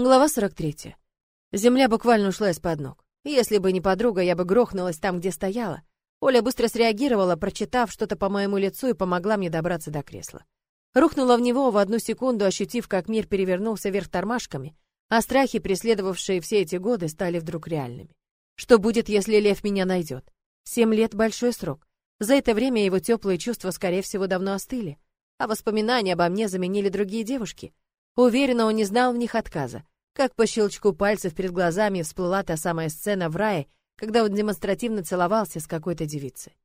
Глава 43. Земля буквально ушла из-под ног. Если бы не подруга, я бы грохнулась там, где стояла. Оля быстро среагировала, прочитав что-то по моему лицу и помогла мне добраться до кресла. Рухнула в него в одну секунду, ощутив, как мир перевернулся вверх тормашками, а страхи, преследовавшие все эти годы, стали вдруг реальными. Что будет, если Лев меня найдет? Семь лет — большой срок. За это время его теплые чувства, скорее всего, давно остыли, а воспоминания обо мне заменили другие девушки — Уверена, он не знал в них отказа. Как по щелчку пальцев перед глазами всплыла та самая сцена в рае, когда он демонстративно целовался с какой-то девицей.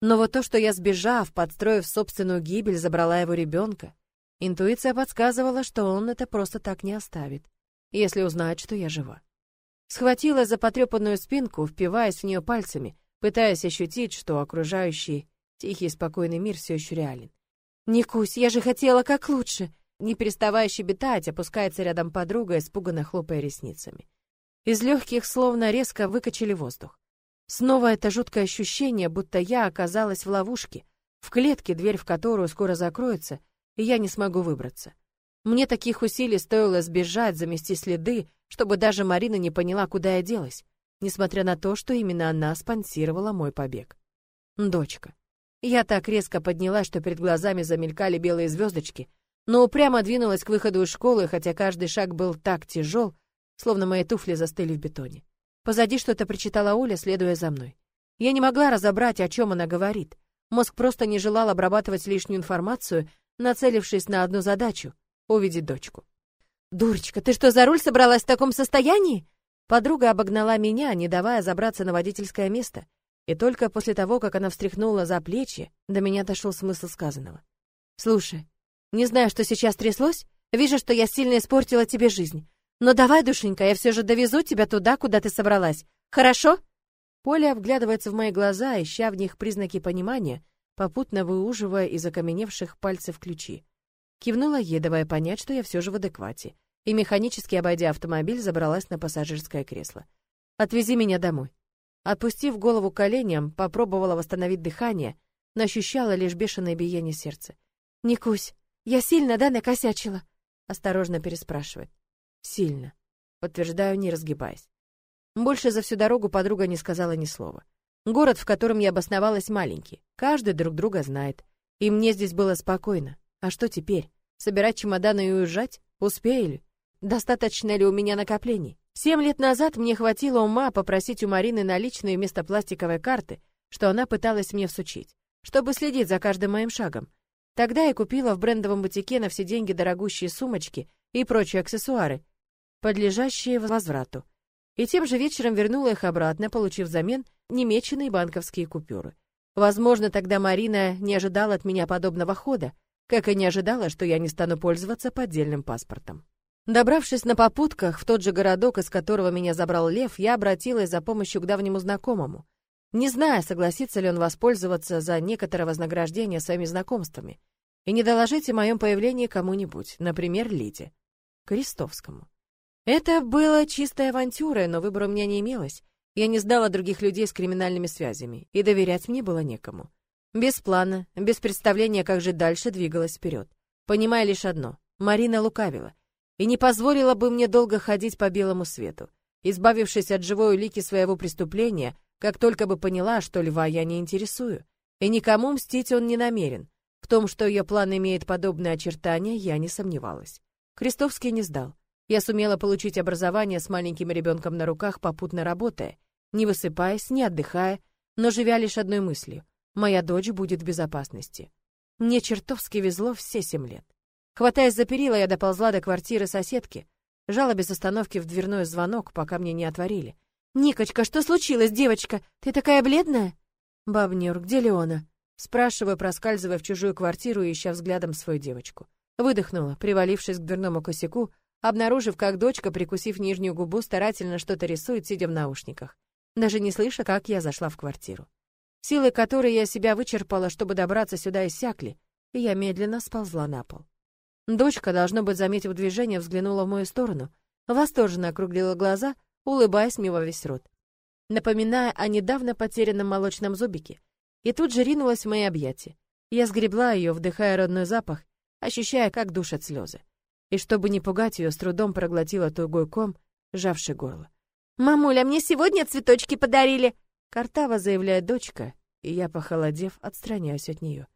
Но вот то, что я, сбежав, подстроив собственную гибель, забрала его ребенка, интуиция подсказывала, что он это просто так не оставит, если узнает, что я жива. Схватила за потрепанную спинку, впиваясь в нее пальцами, пытаясь ощутить, что окружающий тихий спокойный мир все еще реален. «Никусь, я же хотела как лучше!» Не переставая щебетать, опускается рядом подруга, испуганно хлопая ресницами. Из легких словно резко выкачали воздух. Снова это жуткое ощущение, будто я оказалась в ловушке, в клетке, дверь в которую скоро закроется, и я не смогу выбраться. Мне таких усилий стоило сбежать, замести следы, чтобы даже Марина не поняла, куда я делась, несмотря на то, что именно она спонсировала мой побег. Дочка. Я так резко поднялась, что перед глазами замелькали белые звездочки, но упрямо двинулась к выходу из школы, хотя каждый шаг был так тяжел, словно мои туфли застыли в бетоне. Позади что-то причитала Оля, следуя за мной. Я не могла разобрать, о чем она говорит. Мозг просто не желал обрабатывать лишнюю информацию, нацелившись на одну задачу — увидеть дочку. «Дурочка, ты что, за руль собралась в таком состоянии?» Подруга обогнала меня, не давая забраться на водительское место. И только после того, как она встряхнула за плечи, до меня дошел смысл сказанного. «Слушай, не знаю, что сейчас тряслось, вижу, что я сильно испортила тебе жизнь. Но давай, душенька, я все же довезу тебя туда, куда ты собралась. Хорошо?» Поля вглядывается в мои глаза, ища в них признаки понимания, попутно выуживая из окаменевших пальцев ключи. Кивнула ей, давая понять, что я все же в адеквате, и механически обойдя автомобиль, забралась на пассажирское кресло. «Отвези меня домой». Отпустив голову коленям, попробовала восстановить дыхание, но ощущала лишь бешеное биение сердца. «Никусь, я сильно, да, накосячила? Осторожно переспрашивает. Сильно. Подтверждаю, не разгибаясь. Больше за всю дорогу подруга не сказала ни слова. Город, в котором я обосновалась, маленький. Каждый друг друга знает. И мне здесь было спокойно. А что теперь? Собирать чемоданы и уезжать? Успею ли? Достаточно ли у меня накоплений? Семь лет назад мне хватило ума попросить у Марины наличные вместо пластиковой карты, что она пыталась мне всучить, чтобы следить за каждым моим шагом. Тогда я купила в брендовом бутике на все деньги дорогущие сумочки и прочие аксессуары, подлежащие возврату. И тем же вечером вернула их обратно, получив взамен немеченные банковские купюры. Возможно, тогда Марина не ожидала от меня подобного хода, как и не ожидала, что я не стану пользоваться поддельным паспортом. Добравшись на попутках в тот же городок, из которого меня забрал Лев, я обратилась за помощью к давнему знакомому не зная, согласится ли он воспользоваться за некоторое вознаграждение своими знакомствами, и не доложить о моем появлении кому-нибудь, например, Лиде, Крестовскому. Это было чистой авантюрой, но выбора у меня не имелось. Я не знала других людей с криминальными связями, и доверять мне было некому. Без плана, без представления, как жить дальше, двигалась вперед, понимая лишь одно — Марина лукавила и не позволила бы мне долго ходить по белому свету. Избавившись от живой улики своего преступления, как только бы поняла, что льва я не интересую, и никому мстить он не намерен. В том, что ее план имеет подобные очертания, я не сомневалась. Крестовский не сдал. Я сумела получить образование с маленьким ребенком на руках, попутно работая, не высыпаясь, не отдыхая, но живя лишь одной мыслью — моя дочь будет в безопасности. Мне чертовски везло все семь лет. Хватаясь за перила, я доползла до квартиры соседки, жала без остановки в дверной звонок, пока мне не отворили. «Никочка, что случилось, девочка? Ты такая бледная?» «Бабнюр, где Леона?» Спрашиваю, проскальзывая в чужую квартиру и ища взглядом свою девочку. Выдохнула, привалившись к дверному косяку, обнаружив, как дочка, прикусив нижнюю губу, старательно что-то рисует, сидя в наушниках, даже не слыша, как я зашла в квартиру. Силы, которые я себя вычерпала, чтобы добраться сюда, иссякли, и я медленно сползла на пол. Дочка, должно быть, заметив движение, взглянула в мою сторону, восторженно округлила глаза улыбаясь мне весь рот, напоминая о недавно потерянном молочном зубике, и тут же ринулась в мои объятия. Я сгребла ее, вдыхая родной запах, ощущая, как душат слезы. и, чтобы не пугать ее, с трудом проглотила тугой ком, сжавший горло. «Мамуля, мне сегодня цветочки подарили!» Картава заявляет дочка, и я, похолодев, отстраняюсь от нее.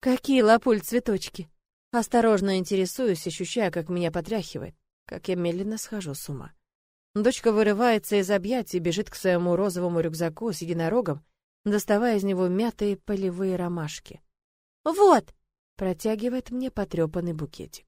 «Какие, лапуль, цветочки?» Осторожно интересуюсь, ощущая, как меня потряхивает, как я медленно схожу с ума. Дочка вырывается из объятий, бежит к своему розовому рюкзаку с единорогом, доставая из него мятые полевые ромашки. «Вот!» — протягивает мне потрепанный букетик.